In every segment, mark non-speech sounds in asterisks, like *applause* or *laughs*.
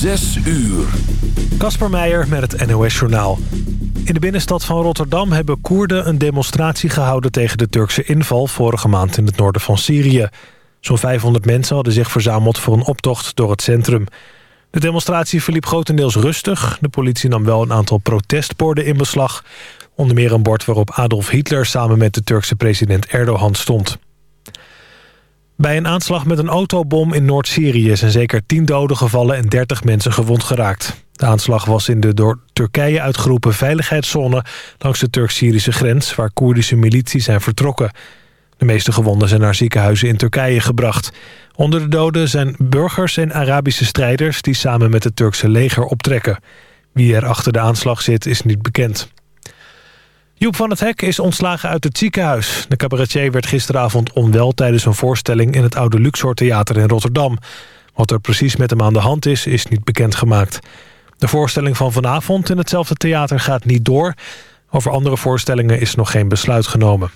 Zes uur. Kasper Meijer met het NOS-journaal. In de binnenstad van Rotterdam hebben Koerden een demonstratie gehouden... tegen de Turkse inval vorige maand in het noorden van Syrië. Zo'n 500 mensen hadden zich verzameld voor een optocht door het centrum. De demonstratie verliep grotendeels rustig. De politie nam wel een aantal protestborden in beslag. Onder meer een bord waarop Adolf Hitler samen met de Turkse president Erdogan stond. Bij een aanslag met een autobom in Noord-Syrië... zijn zeker 10 doden gevallen en 30 mensen gewond geraakt. De aanslag was in de door Turkije uitgeroepen veiligheidszone... langs de Turk-Syrische grens, waar Koerdische milities zijn vertrokken. De meeste gewonden zijn naar ziekenhuizen in Turkije gebracht. Onder de doden zijn burgers en Arabische strijders... die samen met het Turkse leger optrekken. Wie er achter de aanslag zit, is niet bekend. Joep van het Hek is ontslagen uit het ziekenhuis. De cabaretier werd gisteravond onwel tijdens een voorstelling... in het oude Luxor Theater in Rotterdam. Wat er precies met hem aan de hand is, is niet bekendgemaakt. De voorstelling van vanavond in hetzelfde theater gaat niet door. Over andere voorstellingen is nog geen besluit genomen.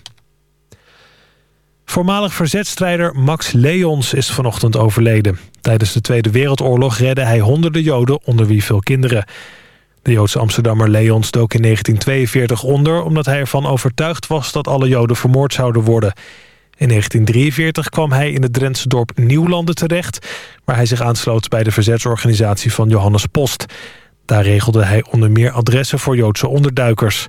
Voormalig verzetstrijder Max Leons is vanochtend overleden. Tijdens de Tweede Wereldoorlog redde hij honderden Joden, onder wie veel kinderen. De Joodse Amsterdammer Leons dook in 1942 onder... omdat hij ervan overtuigd was dat alle Joden vermoord zouden worden. In 1943 kwam hij in het Drentse dorp Nieuwlanden terecht... waar hij zich aansloot bij de verzetsorganisatie van Johannes Post. Daar regelde hij onder meer adressen voor Joodse onderduikers.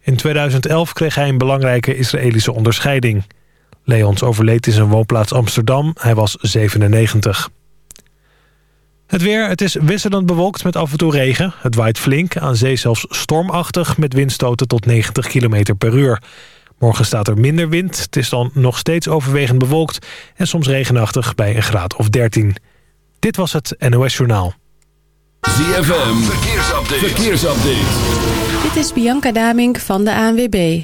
In 2011 kreeg hij een belangrijke Israëlische onderscheiding. Leons overleed in zijn woonplaats Amsterdam. Hij was 97. Het weer, het is wisselend bewolkt met af en toe regen. Het waait flink, aan zee zelfs stormachtig... met windstoten tot 90 km per uur. Morgen staat er minder wind. Het is dan nog steeds overwegend bewolkt... en soms regenachtig bij een graad of 13. Dit was het NOS Journaal. ZFM, verkeersupdate. verkeersupdate. Dit is Bianca Damink van de ANWB.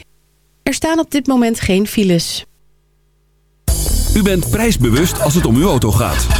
Er staan op dit moment geen files. U bent prijsbewust als het om uw auto gaat.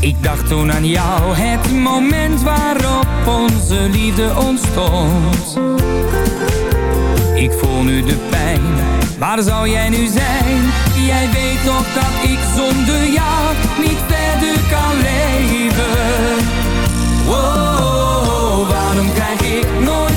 Ik dacht toen aan jou, het moment waarop onze liefde ontstond. Ik voel nu de pijn, waar zou jij nu zijn? Jij weet toch dat ik zonder jou niet verder kan leven. Wow, waarom krijg ik nooit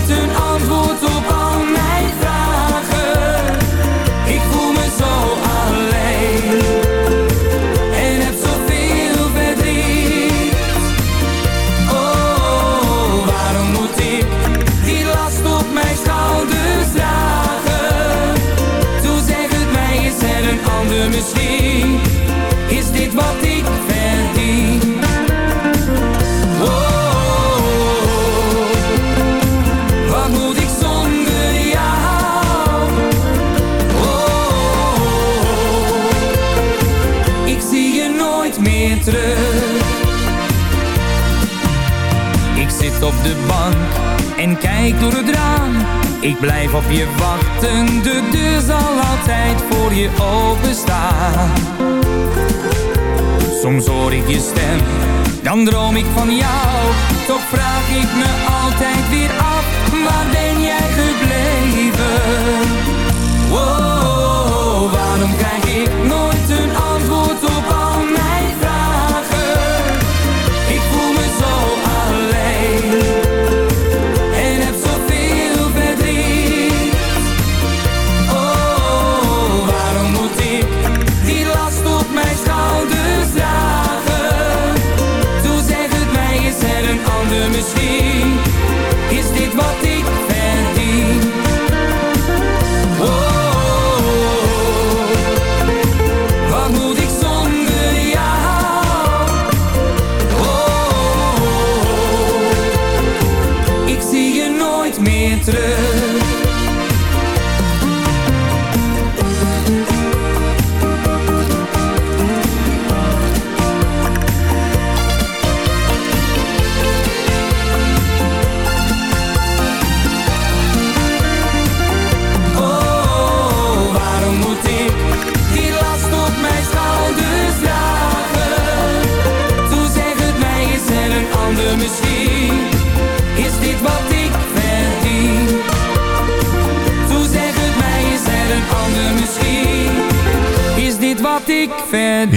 de bank en kijk door het raam. Ik blijf op je wachten, de deur zal altijd voor je openstaan. Soms hoor ik je stem, dan droom ik van jou. Toch vraag ik me altijd weer af, waar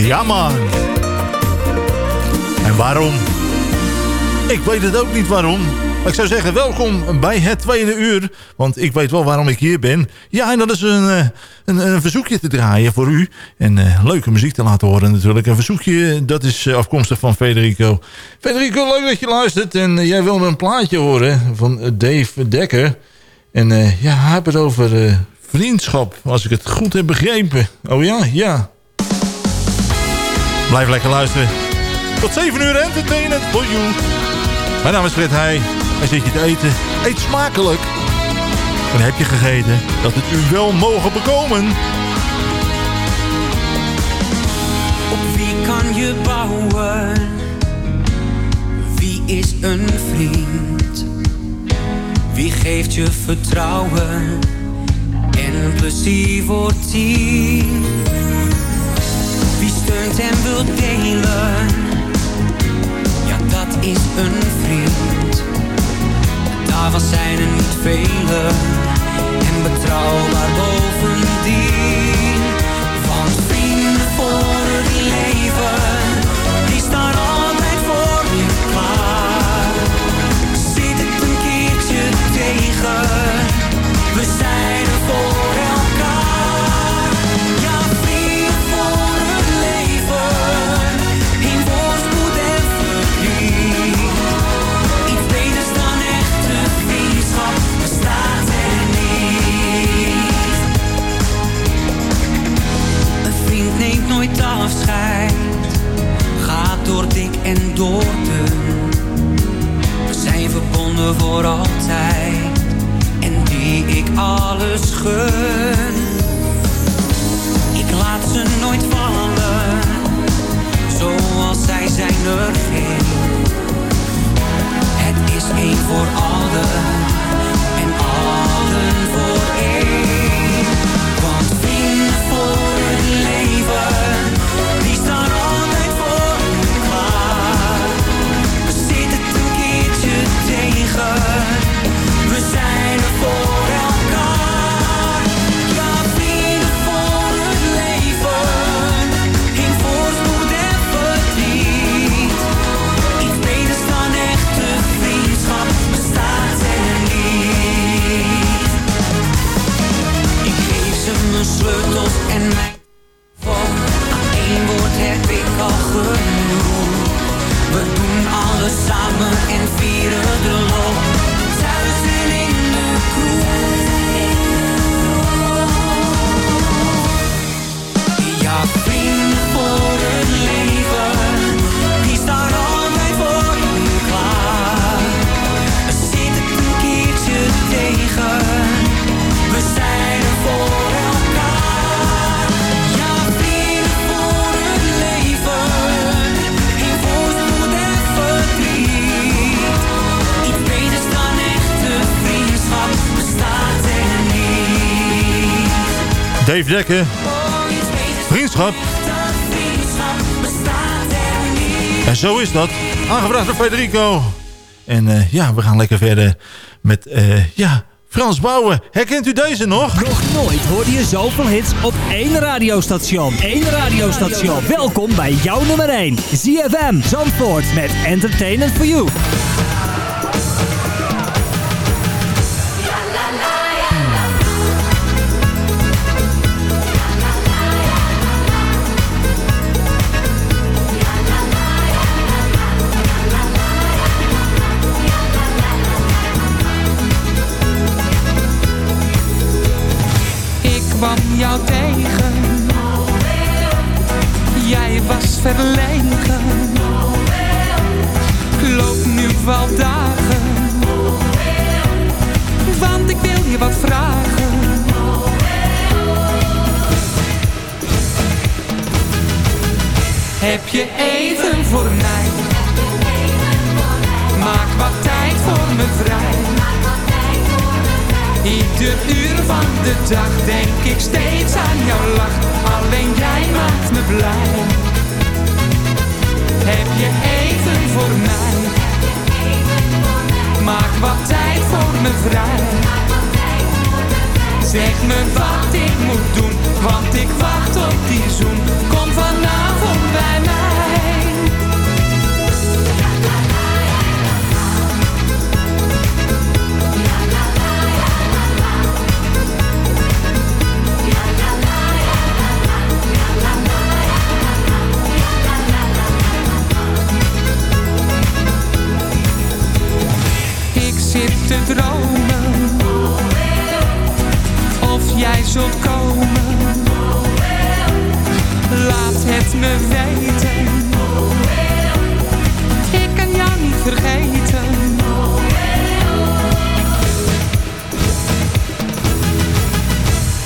Ja man. En waarom? Ik weet het ook niet waarom. Maar ik zou zeggen, welkom bij het tweede uur. Want ik weet wel waarom ik hier ben. Ja, en dat is een, eh, een, een verzoekje te draaien voor u. En eh, leuke muziek te laten horen natuurlijk. Een verzoekje, dat is eh, afkomstig van Federico. Federico, leuk dat je luistert. En jij wilde een plaatje horen van Dave Dekker. En ja, hij heeft het over vriendschap. Als ik het goed heb begrepen. Oh ja, ja. Blijf lekker luisteren. Tot 7 uur entertainment for you. Mijn naam is Fred Heij. En zit je te eten? Eet smakelijk. En heb je gegeten dat het u wel mogen bekomen. Op wie kan je bouwen? Wie is een vriend? Wie geeft je vertrouwen en plezier voor tien? Steunt en wil delen? Ja, dat is een vriend. Daarvan zijn er niet vele en betrouwbaar bovendien. En door dun. We zijn verbonden voor altijd, en die ik alles gun. Ik laat ze nooit vallen, zoals zij zijn er geen. Het is één voor allen en allen voor Vriendschap. En zo is dat. Aangevraagd door Federico. En uh, ja, we gaan lekker verder met, uh, ja, Frans Bouwen. Herkent u deze nog? Nog nooit hoorde je zoveel hits op één radiostation. Eén radiostation. Welkom bij jouw nummer 1. ZFM Zandvoort met Entertainment for You. Heb je even voor mij? Maak wat tijd voor me vrij Ieder uur van de dag denk ik steeds aan jouw lach. Alleen jij maakt me blij. Heb je even voor mij? Maak wat tijd voor me vrij. Zeg me wat ik moet doen, want ik wacht op die zoen. Kom vanavond bij mij. zit te dromen jij zult komen. Laat het me weten. Ik kan jou niet vergeten.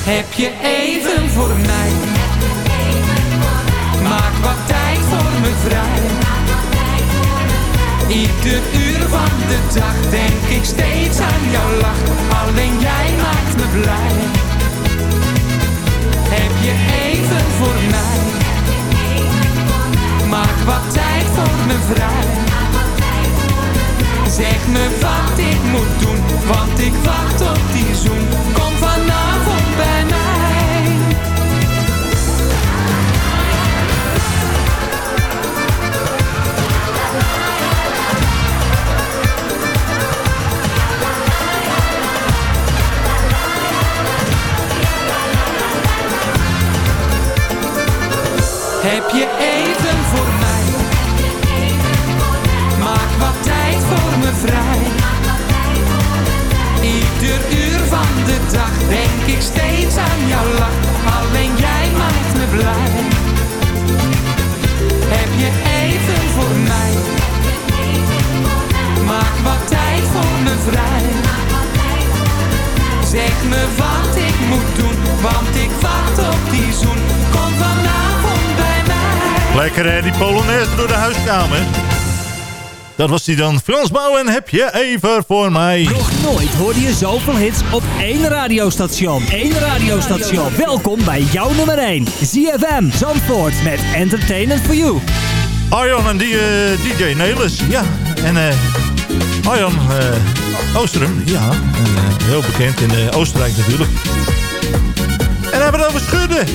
Heb je even voor mij? Maak wat tijd voor me vrij. Ieder uur van de dag denk ik steeds aan jouw lach. Alleen jij maakt me blij. Je even voor mij? Maak wat tijd voor me vrij. Zeg me wat ik moet doen, want ik wacht op die zoen. Kom vanavond Dat was die dan. Frans Bouwen, heb je even voor mij. Nog nooit hoorde je zoveel hits op één radiostation. Eén radiostation. Welkom bij jouw nummer 1. ZFM Zandvoort met Entertainment for You. Arjan en die, uh, DJ Nelis. Ja, en uh, Arjan uh, Oosterum. Ja, heel bekend in Oostenrijk natuurlijk. En we hebben het over schudden.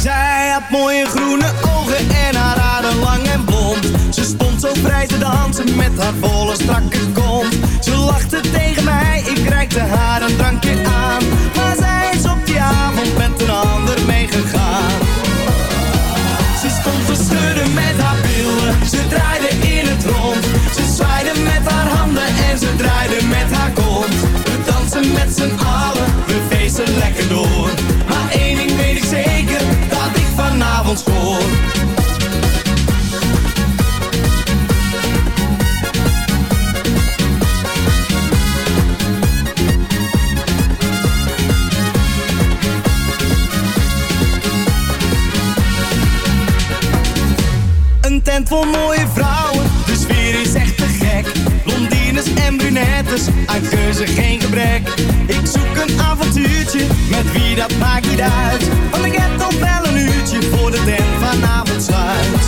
Zij had mooie groene en haar haren lang en blond. Ze stond zo vrij te dansen met haar volle strakke kont. Ze lachte tegen mij, ik reikte haar een drankje aan. Maar zij is op die avond met een ander meegegaan. Ze stond te schudden met haar billen, ze draaide in het rond. Ze zwaaide met haar handen en ze draaide met haar kont. We dansen met z'n allen, we feesten lekker door. Maar één ding weet ik zeker, dat ik vanavond scoor. Uit aan keuze geen gebrek. Ik zoek een avontuurtje, met wie dat maakt niet uit. Want ik heb al wel een uurtje voor de tent vanavond sluit.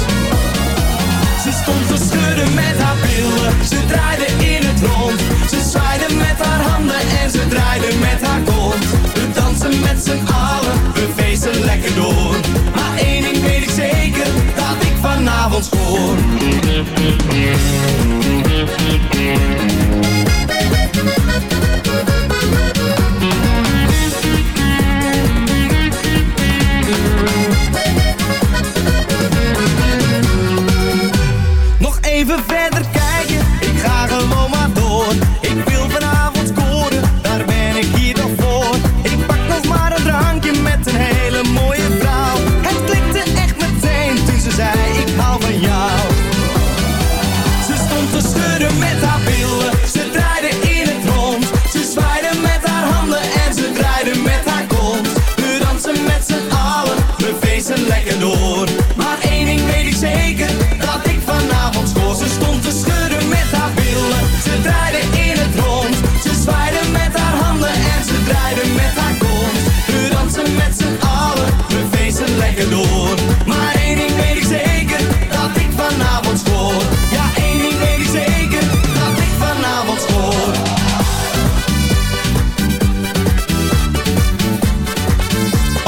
Ze stond te schudden met haar billen, ze draaide in het rond. Ze zwaaide met haar handen en ze draaide met haar kont. We dansen met z'n allen, we feesten lekker door. Maar één ding weet ik zeker, dat ik vanavond schoor.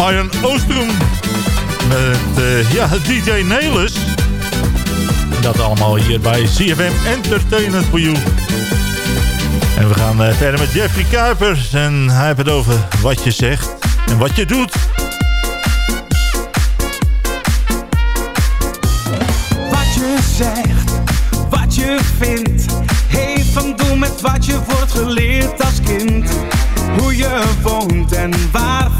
Arjen Oostrom met eh, ja, DJ Nelis. Dat allemaal hier bij CFM Entertainment for You. En we gaan eh, verder met Jeffrey Kuipers. En hij heeft het over wat je zegt en wat je doet. Wat je zegt, wat je vindt, heeft van doen met wat je wordt geleerd als kind. Hoe je woont en waar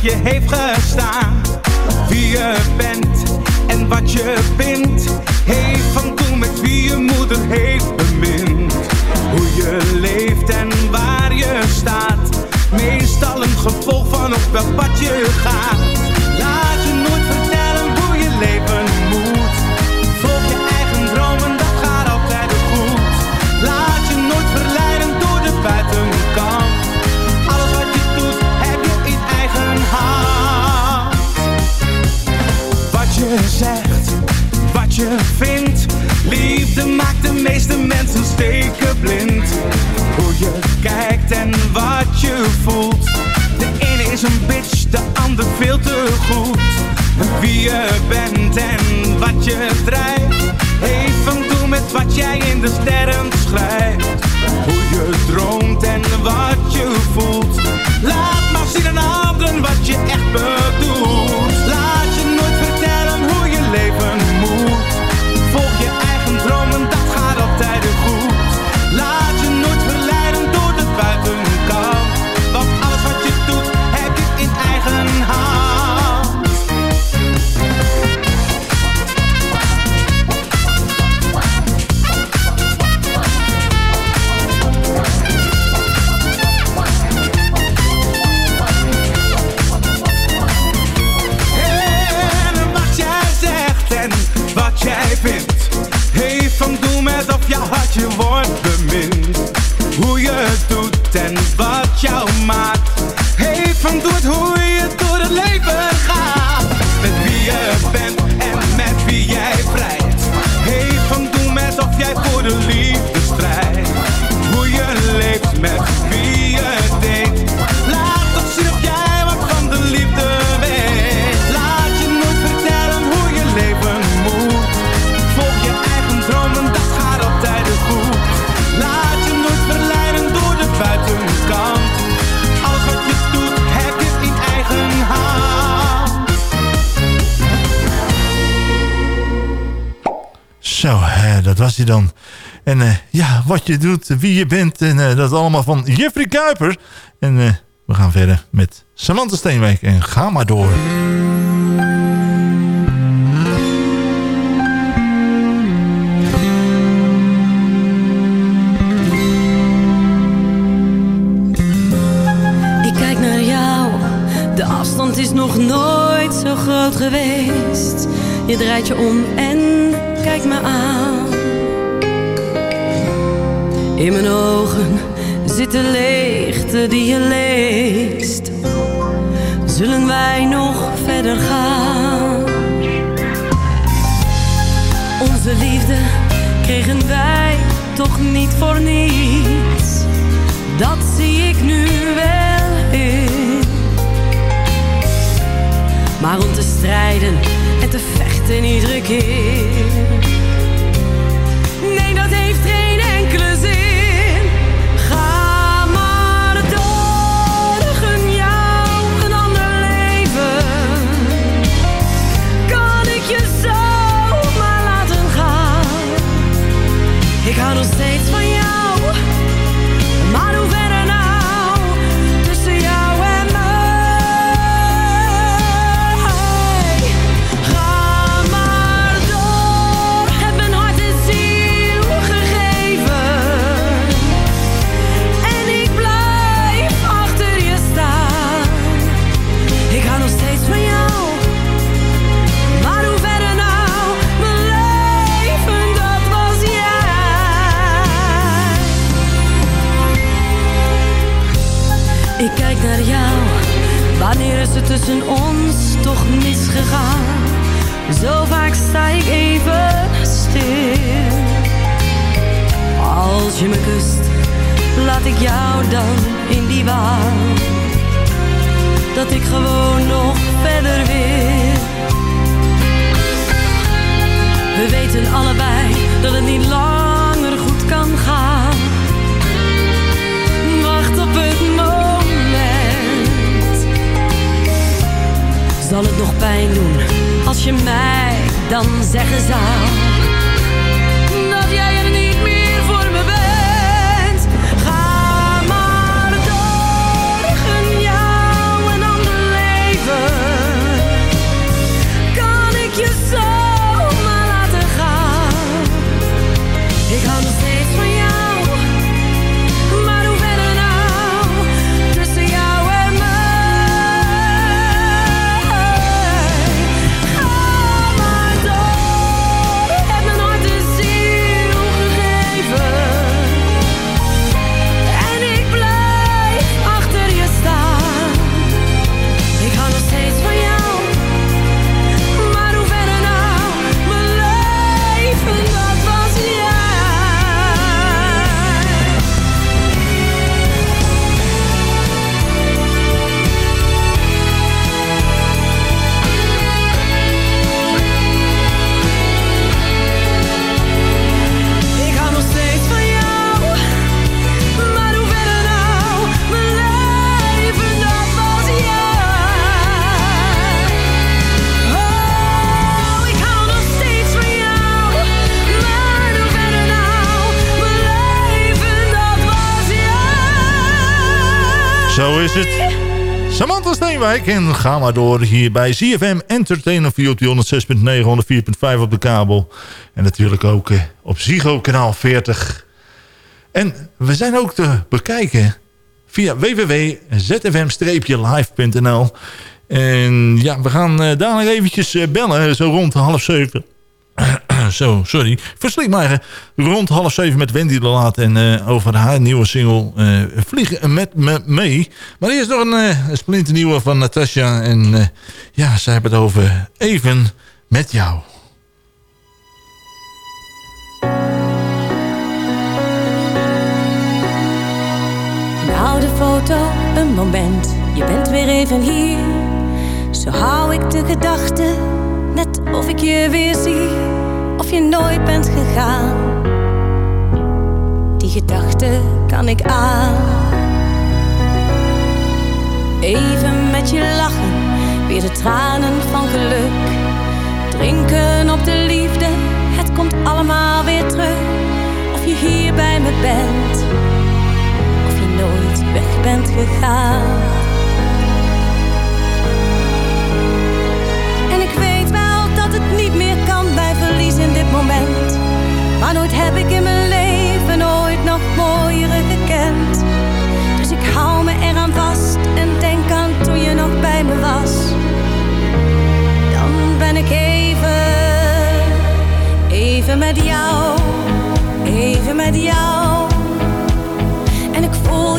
je heeft gestaan. Wie je bent en wat je bent, heeft van doen met wie je moeder heeft bemind. Hoe je leeft en waar je staat, meestal een gevolg van op welk pad je gaat. Steken blind. Hoe je kijkt en wat je voelt. De ene is een bitch, de ander veel te goed. Wie je bent en wat je drijft. Heeft van doen met wat jij in de sterren schrijft. Hoe je droomt en wat je voelt. Laat maar zien aan anderen wat je echt bedoelt. Dan. En eh, ja, wat je doet, wie je bent. En eh, dat allemaal van Jeffrey Kuipers. En eh, we gaan verder met Samantha Steenwijk. En ga maar door. Ik kijk naar jou, de afstand is nog nooit zo groot geweest. Je draait je om en kijkt me aan. In mijn ogen zit de leegte die je leest. Zullen wij nog verder gaan? Onze liefde kregen wij toch niet voor niets. Dat zie ik nu wel in. Maar om te strijden en te vechten iedere keer tussen ons toch misgegaan? Zo vaak sta ik even stil. Als je me kust, laat ik jou dan in die waan. Dat ik gewoon nog verder wil. We weten allebei dat het niet langer Zal het nog pijn doen. Als je mij dan zeggen zou Zo Steenwijk en ga maar door hier bij CFM Entertainer via 106.9, 104.5 op de kabel. En natuurlijk ook eh, op Zigo kanaal 40. En we zijn ook te bekijken via www.zfm-live.nl. En ja, we gaan uh, dadelijk eventjes uh, bellen, zo rond half zeven. Zo, sorry. Verslik maar rond half zeven met Wendy de Laat. En uh, over haar nieuwe single uh, Vliegen met me mee. Maar eerst nog een, uh, een splinternieuwe van Natasha. En ja, zij hebben het over Even met jou. Foto, een moment. Je bent weer even hier. Zo hou ik de gedachten, net of ik je weer zie of je nooit bent gegaan. Die gedachte kan ik aan. Even met je lachen, weer de tranen van geluk. Drinken op de liefde, het komt allemaal weer terug. Of je hier bij me bent, of je nooit weg bent gegaan. Moment. Maar nooit heb ik in mijn leven ooit nog mooiere gekend. Dus ik hou me eraan vast en denk aan toen je nog bij me was. Dan ben ik even, even met jou, even met jou. En ik voel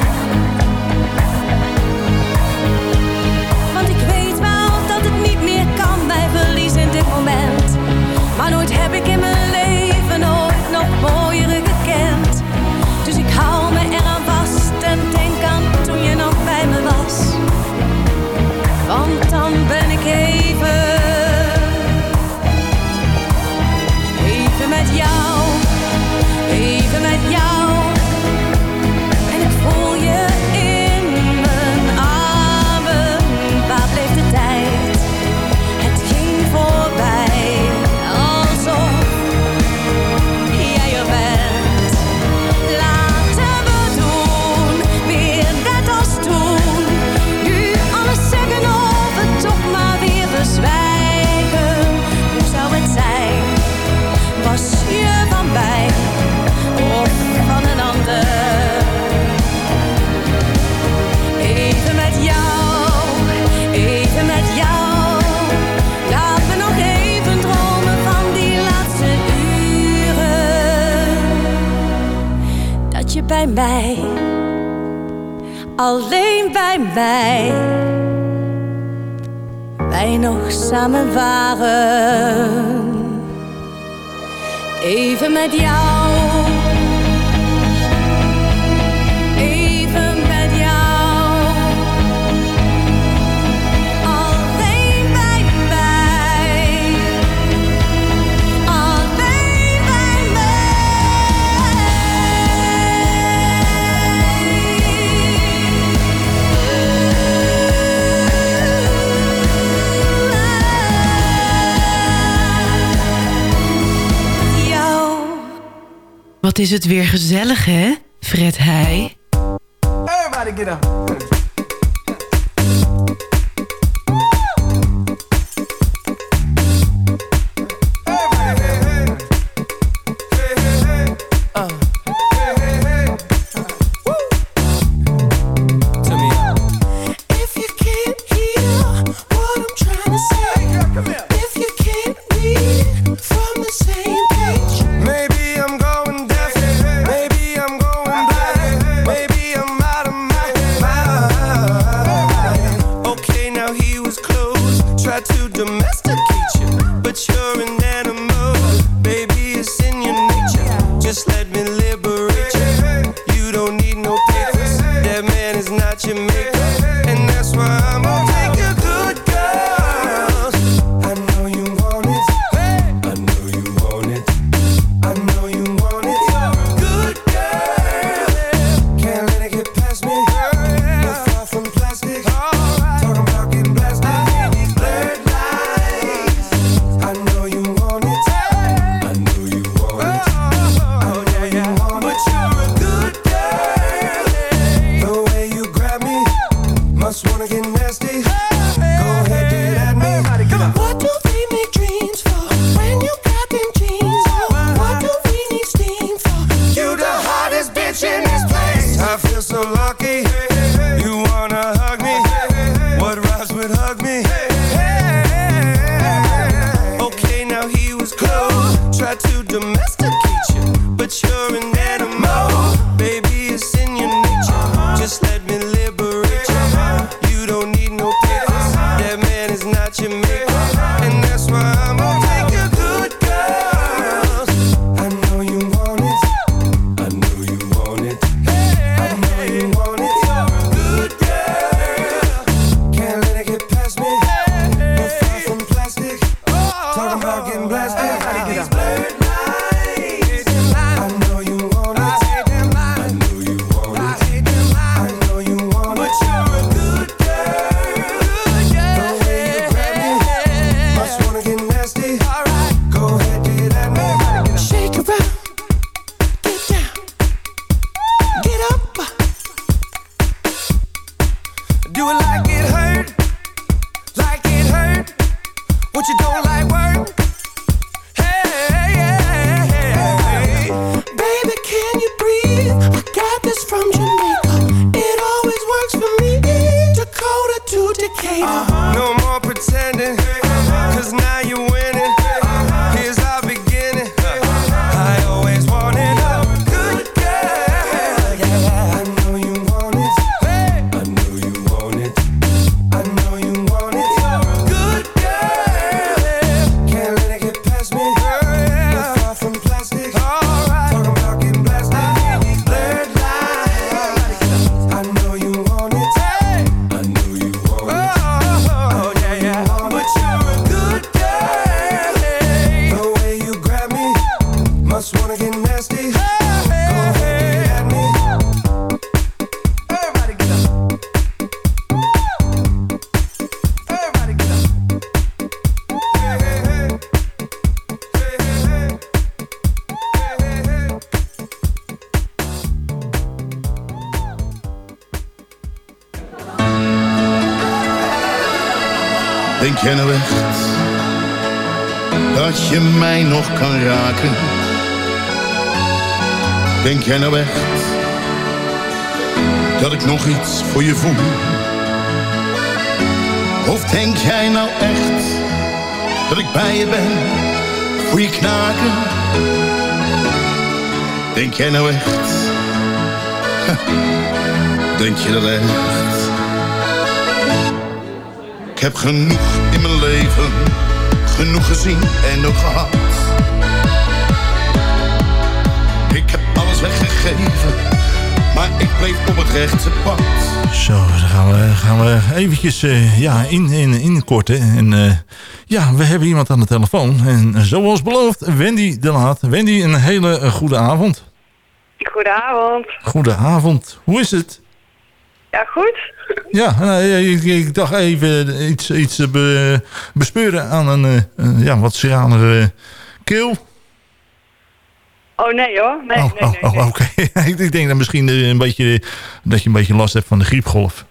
is het weer gezellig, hè? Fred Heij. Everybody get up. Denk jij nou echt dat je mij nog kan raken? Denk jij nou echt dat ik nog iets voor je voel? Of denk jij nou echt dat ik bij je ben voor je knaken? Denk jij nou echt? *laughs* Denk je dat echt? Ik heb genoeg in mijn leven, genoeg gezien en ook gehad. Ik heb alles weggegeven, maar ik bleef op het rechte pad. Zo, dan gaan we, gaan we eventjes uh, ja, in, in, inkorten. En uh, ja, we hebben iemand aan de telefoon. En zoals beloofd, Wendy de Laat. Wendy, een hele goede avond. Goedenavond. Goedenavond. Hoe is het? Ja, goed. Ja, nou, ik, ik, dacht even iets, iets be, bespeuren aan een uh, ja, wat seranere keel. Oh nee hoor, nee, oh, nee, nee. Oh, oh oké. *laughs* ik denk dan misschien een beetje, dat je een beetje last hebt van de griepgolf.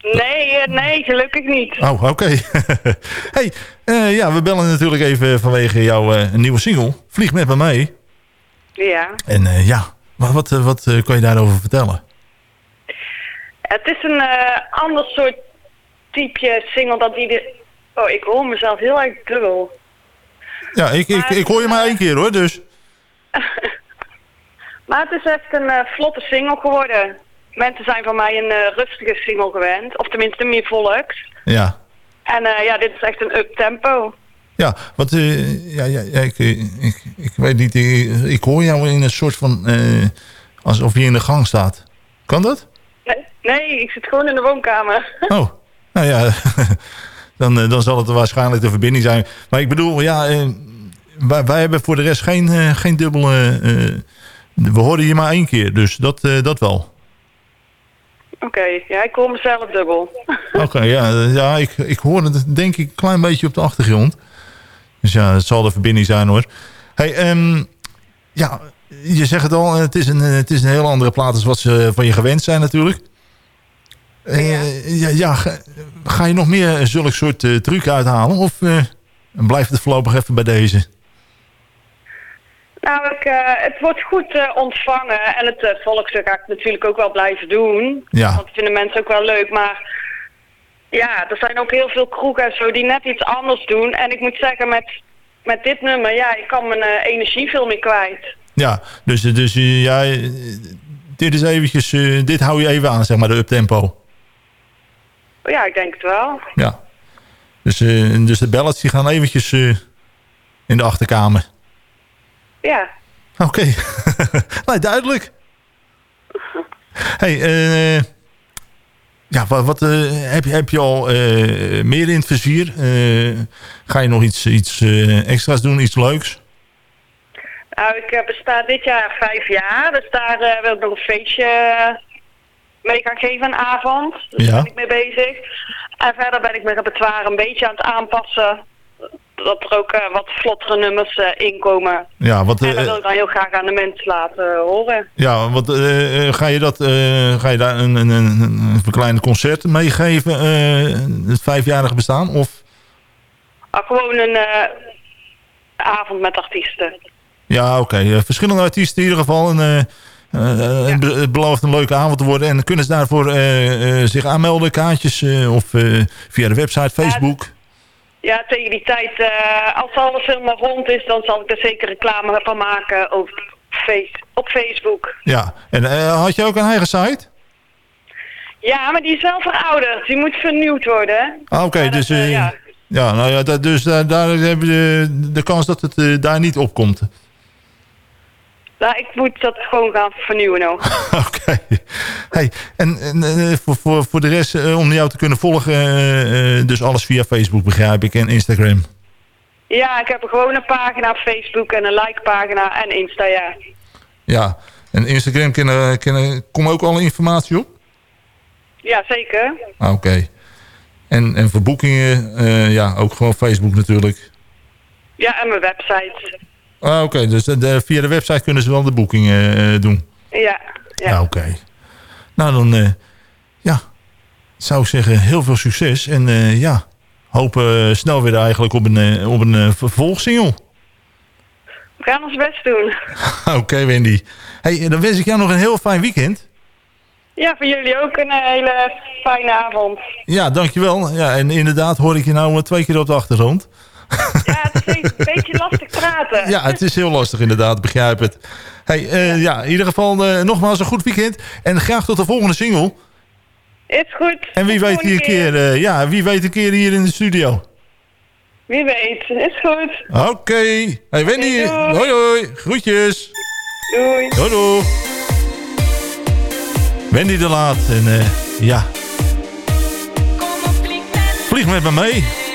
Nee, nee, gelukkig niet. Oh, oké. Okay. *laughs* hey, uh, ja, we bellen natuurlijk even vanwege jouw uh, nieuwe single. Vlieg met me mee. Ja. En uh, ja, wat, wat, wat kan je daarover vertellen? Het is een ander soort type single dan die... De... Oh, ik hoor mezelf heel erg dubbel. Ja, ik, ik, ik hoor je maar één keer hoor, dus... *laughs* maar het is echt een uh, vlotte single geworden. Mensen zijn van mij een uh, rustige single gewend. Of tenminste meer volks. Ja. En uh, ja, dit is echt een up-tempo. Ja, wat, ja, ja, ja ik, ik, ik weet niet, ik, ik, hoor jou in een soort van, alsof je in de gang staat. Kan dat? Nee, ik zit gewoon in de woonkamer. *laughs* Oh, nou ja, *laughs* dan, dan zal het waarschijnlijk de verbinding zijn. Maar ik bedoel, ja, wij, wij hebben voor de rest geen, uh, geen dubbele... Uh, we horen je maar één keer, dus dat, uh, dat wel. Oké, okay, ja, ik hoor mezelf dubbel. Oké, okay, *laughs* ja, ja ik, ik hoor het denk ik een klein beetje op de achtergrond. Dus ja, het zal de verbinding zijn hoor. Hey, um, ja, je zegt het al, het is een, het is een heel andere plaat als wat ze van je gewend zijn natuurlijk. Ja, ja, ja ga, je nog meer zulke soort truc uithalen? Of blijft het voorlopig even bij deze? Nou, ik, uh, het wordt goed uh, ontvangen en het uh, volkstuk ga ik natuurlijk ook wel blijven doen. Ja. Want dat vinden mensen ook wel leuk. Maar ja, er zijn ook heel veel kroegen en zo die net iets anders doen. En ik moet zeggen, met, met dit nummer, ja, ik kan mijn energie veel meer kwijt. Ja, dus, dus ja, dit is eventjes, dit hou je even aan, zeg maar, de uptempo. Ja, ik denk het wel. Ja. Dus, dus de ballets die gaan eventjes in de achterkamer. Ja. Oké. *laughs* Okay. duidelijk. hey, uh, ja, wat, wat heb, je, heb je al meer in het vizier? ga je nog iets, iets extra's doen, iets leuks? Nou, ik besta dit jaar vijf jaar. Dus daar wil ik nog een feestje mee gaan geven, een avond. Dus ja. daar ben ik mee bezig. En verder ben ik mijn repertoire een beetje aan het aanpassen dat er ook uh, wat vlottere nummers uh, in komen. Ja, wat, en dat wil ik dan heel graag aan de mensen laten horen. Ja, wat, ga, je dat, ga je daar een, een, een, een verkleinde concert meegeven, het vijfjarige bestaan? Of? Ah, gewoon een avond met artiesten. Ja, oké. Okay. verschillende artiesten in ieder geval. En, ja. Het belooft een leuke avond te worden. En kunnen ze daarvoor zich aanmelden, kaartjes of via de website, Facebook? Ja, ja, tegen die tijd, als alles helemaal rond is, dan zal ik er zeker reclame van maken op, face, op Facebook. Ja, en had je ook een eigen site? Ja, maar die is wel verouderd. Die moet vernieuwd worden. Ah, Oké, okay, dus, ja. ja. nou ja, dat, dus daar, daar hebben we de, de kans dat het daar niet op komt. Nou, ik moet dat gewoon gaan vernieuwen nog. *laughs* Oké. Okay. Hey, en, en uh, voor, voor, voor de rest, uh, om jou te kunnen volgen, uh, dus alles via Facebook begrijp ik en Instagram? Ja, ik heb een gewone pagina op Facebook en een like-pagina en Insta, ja. Ja, en Instagram, kennen, kennen, kom ook alle informatie op? Ja, zeker. Ah, Oké. Okay. En, en voor boekingen, ja, ook gewoon Facebook natuurlijk? Ja, en mijn website. Ah, Oké, okay. dus de, via de website kunnen ze wel de boekingen uh, doen? Ja. ja. Oké. Okay. Nou, dan uh, ja, zou ik zeggen heel veel succes. En ja, hopen eh, snel weer eigenlijk op een, eh, op een eh, vervolgsingle. We gaan ons best doen. *laughs* Oké, Wendy. Hey, dan wens ik jou nog een heel fijn weekend. Ja, voor jullie ook een eh, hele fijne avond. Ja, dankjewel. Ja, en inderdaad hoor ik je nou eh, twee keer op de achtergrond. Ja, het is een beetje lastig praten. Ja, het is heel lastig inderdaad, begrijp het. Hey, eh, ja, in ieder geval eh, nogmaals een goed weekend. En graag tot de volgende single. Is goed. En wie weet hier een keer, eh, ja, wie weet een keer hier in de studio. Wie weet. Is goed. Oké. Hey Wendy, hoi hoi. Groetjes. Doei. Doei doei. Wendy de Laat. En eh, ja. Vlieg met me mee.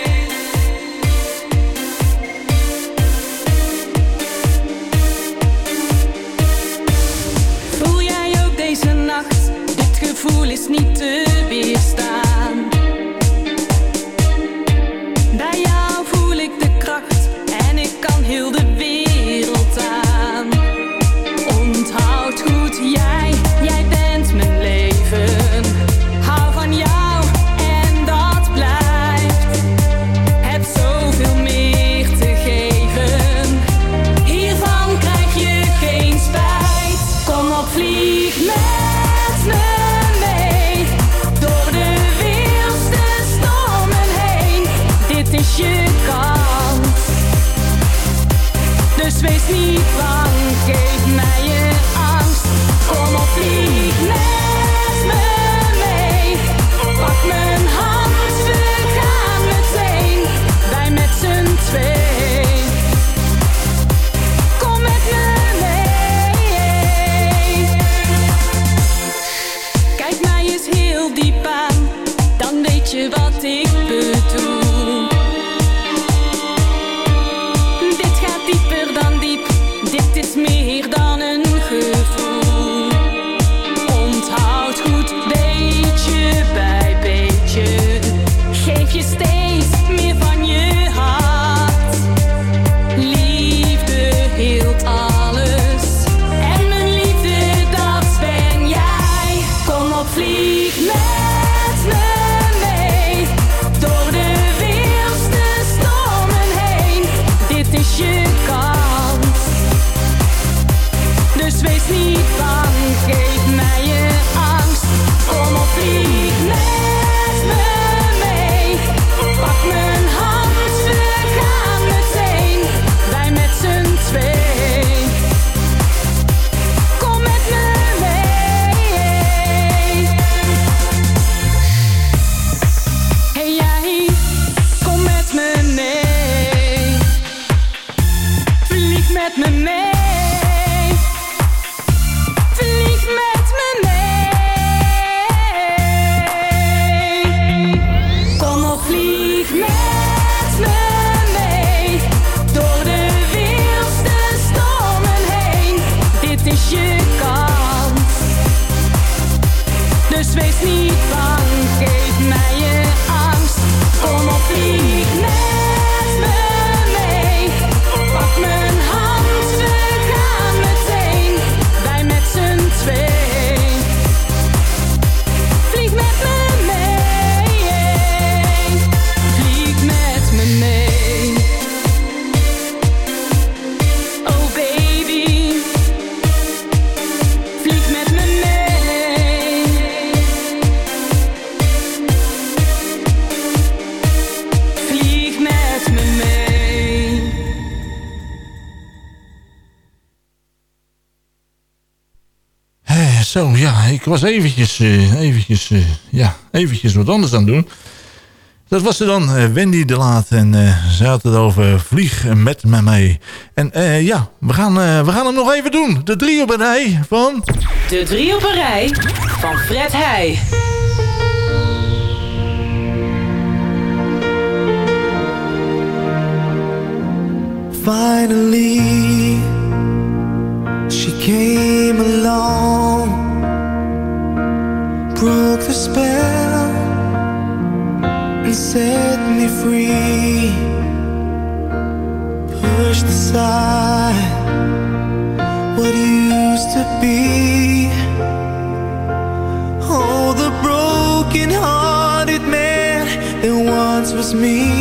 Was eventjes, eh, eventjes, eh, ja, eventjes wat anders aan het doen. Dat was er dan, eh, Wendy de Laat. En eh ze had het over vlieg met me mee. En eh, ja, we gaan, eh, we gaan hem nog even doen. De drie op een rij van... De drie op een rij van Fred Heij. Finally, she came along, the spell, and set me free. Pushed aside what used to be. Oh, the broken hearted man that once was me.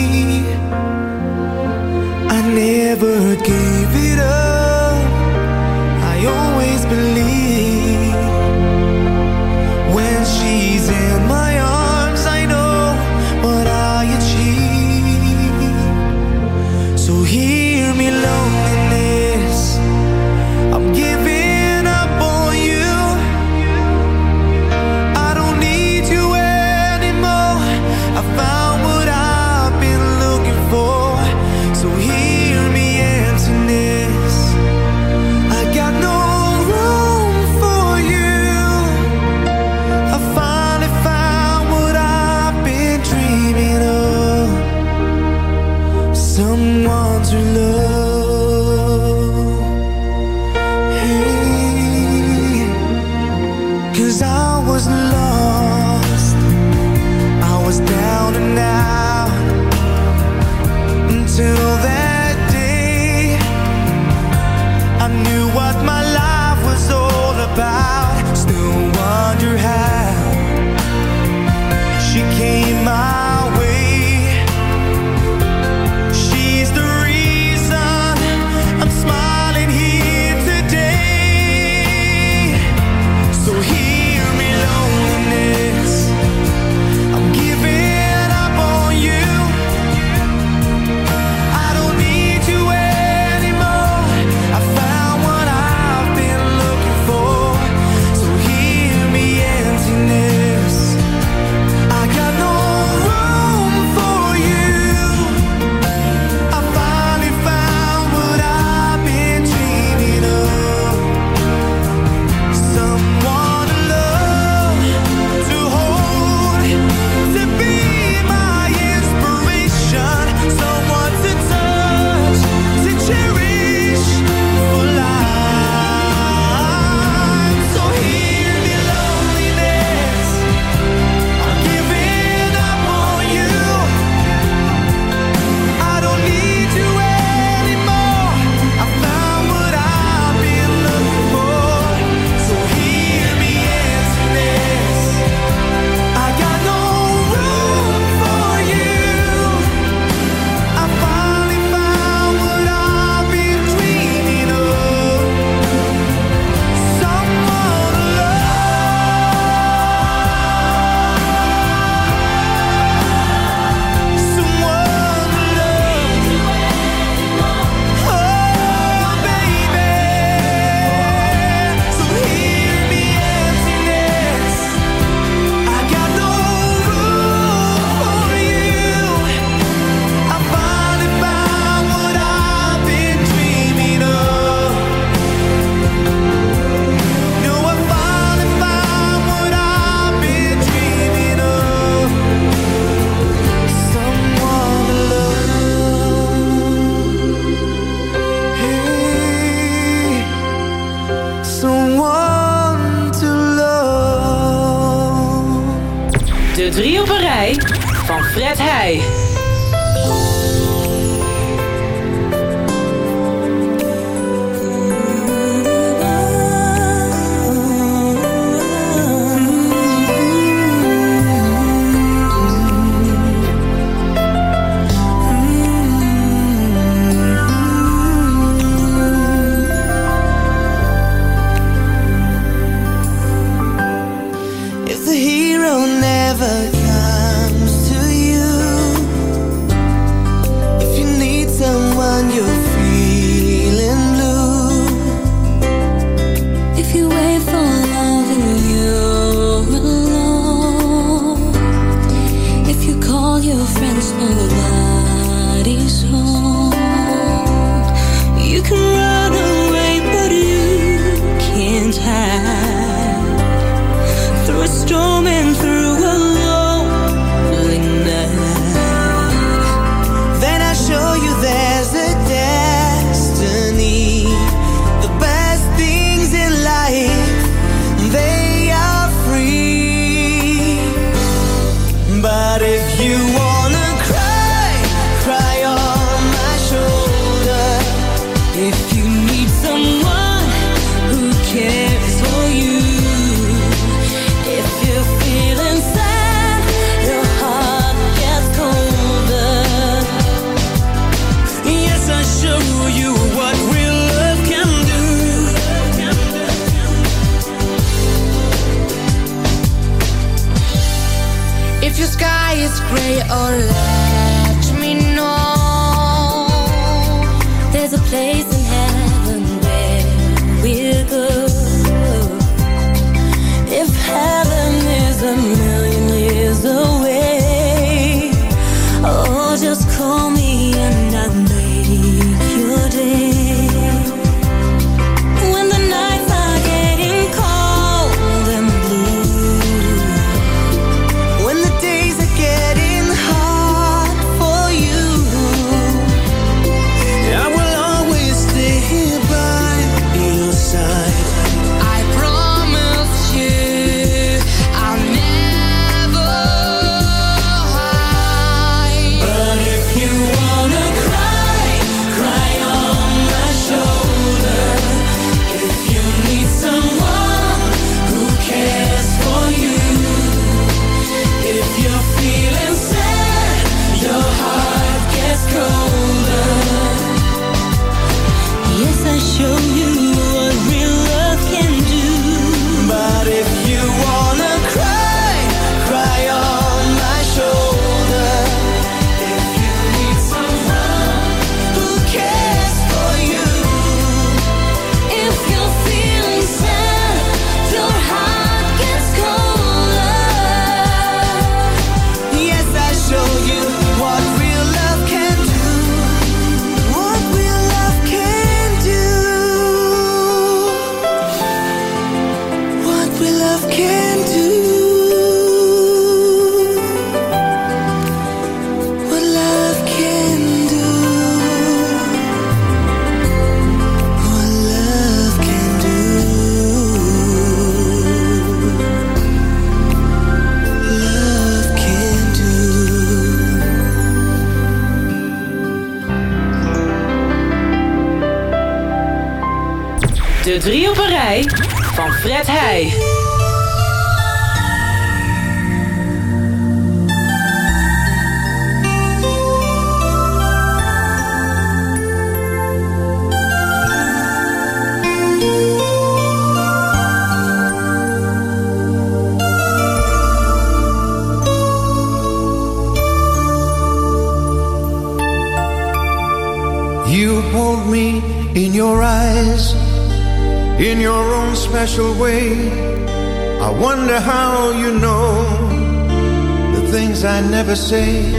Never say.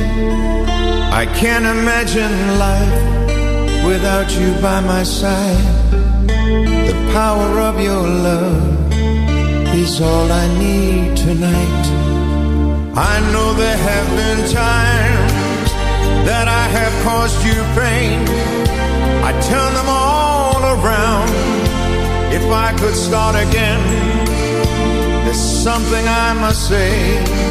I can't imagine life without you by my side. The power of your love is all I need tonight. I know there have been times that I have caused you pain. I turn them all around. If I could start again, there's something I must say.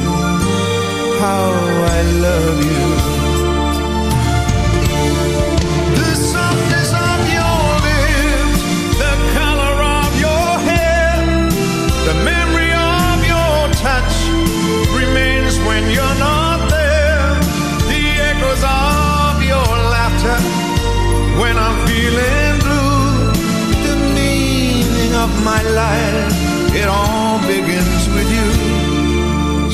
my life, it all begins.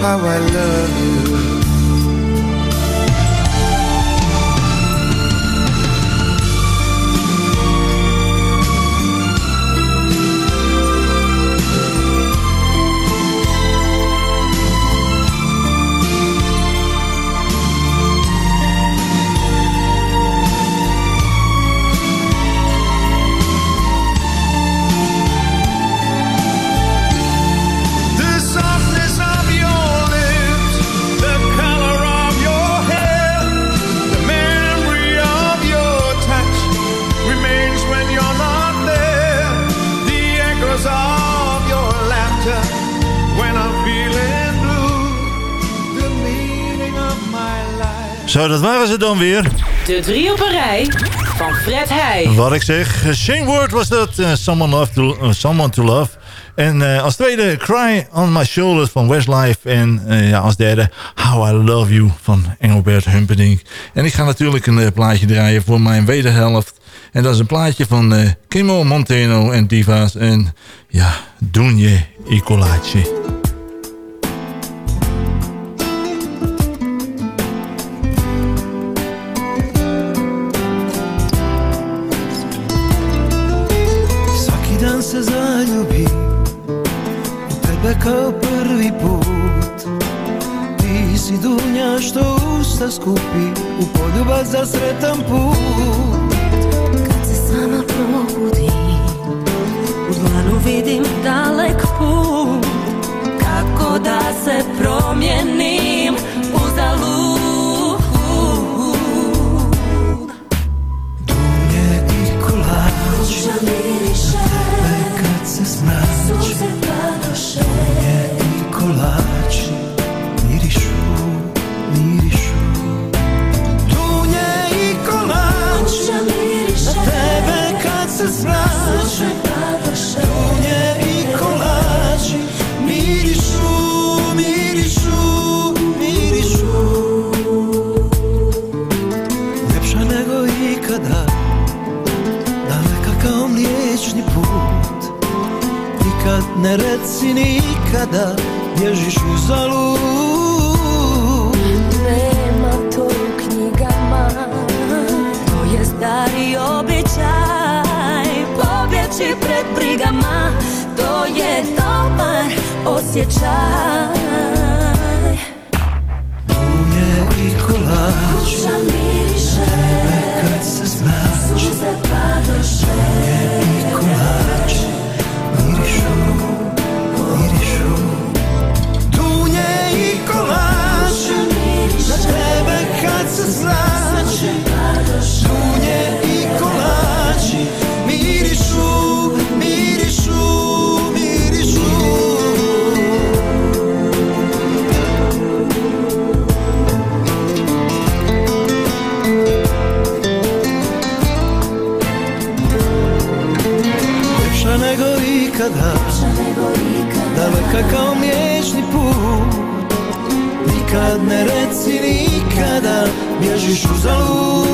how I love you. Zo, dat waren ze dan weer. De drie op een rij van Fred Heij. Wat ik zeg, Shane Word was dat. eh, someone, love to, eh, someone to Love. En eh, als tweede Cry on My Shoulders van Westlife. En ja, als derde How I Love You van Engelbert Humperdinck. En ik ga natuurlijk een plaatje draaien voor mijn wederhelft. En dat is een plaatje van eh Kimmo Monteno en Divas. En ja, Dunje Icolace. Skupi U poljubac za sretan put. Kad se sama probudim U dlanu vidim dalek put. Kako da se promijenim nikada Bježiš u zalud Nema to u knjigama To je stari običaj. Pobjeći pred brigama To je dobar osjećaj Daleka kao mliječni put. Nikad ne reci nikada Bježiš u zalud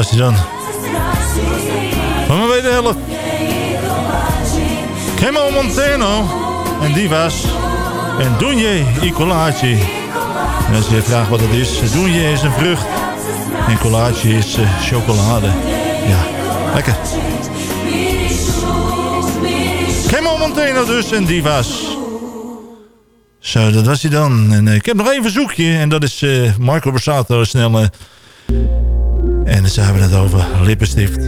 was hij dan? Van mijn wederhelft. Kemo Montano. En die was... En Dunje Icolaci. En als je vraagt wat het is. Dunje is een vrucht. En Colaci is eh, chocolade. Ja, lekker. Kemo Montano dus. En die was... Zo, dat was hij dan. En eh, ik heb nog één verzoekje. En dat is eh, Marco Borsato snel... en dan hebben het over lippenstift.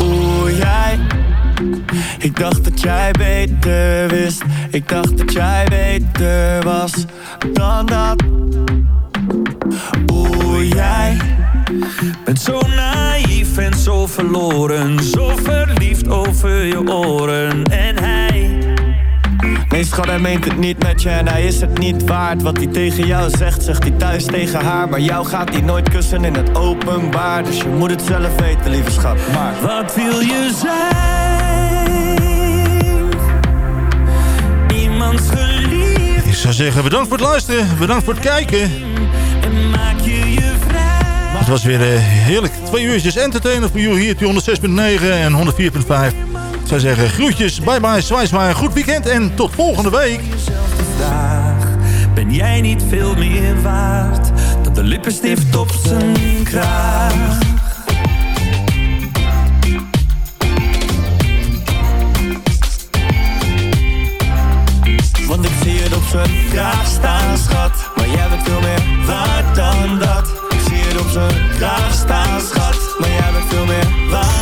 Oeh, jij. Ik dacht dat jij beter wist. Ik dacht dat jij beter was dan dat. Oeh, jij. Bent zo naïef en zo verloren. Zo verliefd over je oren. En hij. Nee, schat, hij meent het niet met je en hij is het niet waard. Wat hij tegen jou zegt, zegt hij thuis tegen haar. Maar jou gaat hij nooit kussen in het openbaar. Dus je moet het zelf weten, lieve schat. Maar Wat wil je zijn? Iemands geliefd. Ik zou zeggen bedankt voor het luisteren. Bedankt voor het kijken. En maak je je vrij. Het was weer eh, heerlijk. Twee uurtjes entertainer voor jullie hier op 106.9 en 104.5. Ik zou zeggen groetjes, bye bye, zwaai. Goed weekend en tot volgende week. Ben jij niet veel meer waard dan de lippenstift op zijn kraag? Want ik zie het op zijn kraag staan, schat. Maar jij bent veel meer waard dan dat. Ik zie het op zijn kraag staan, schat. Maar jij bent veel meer waard.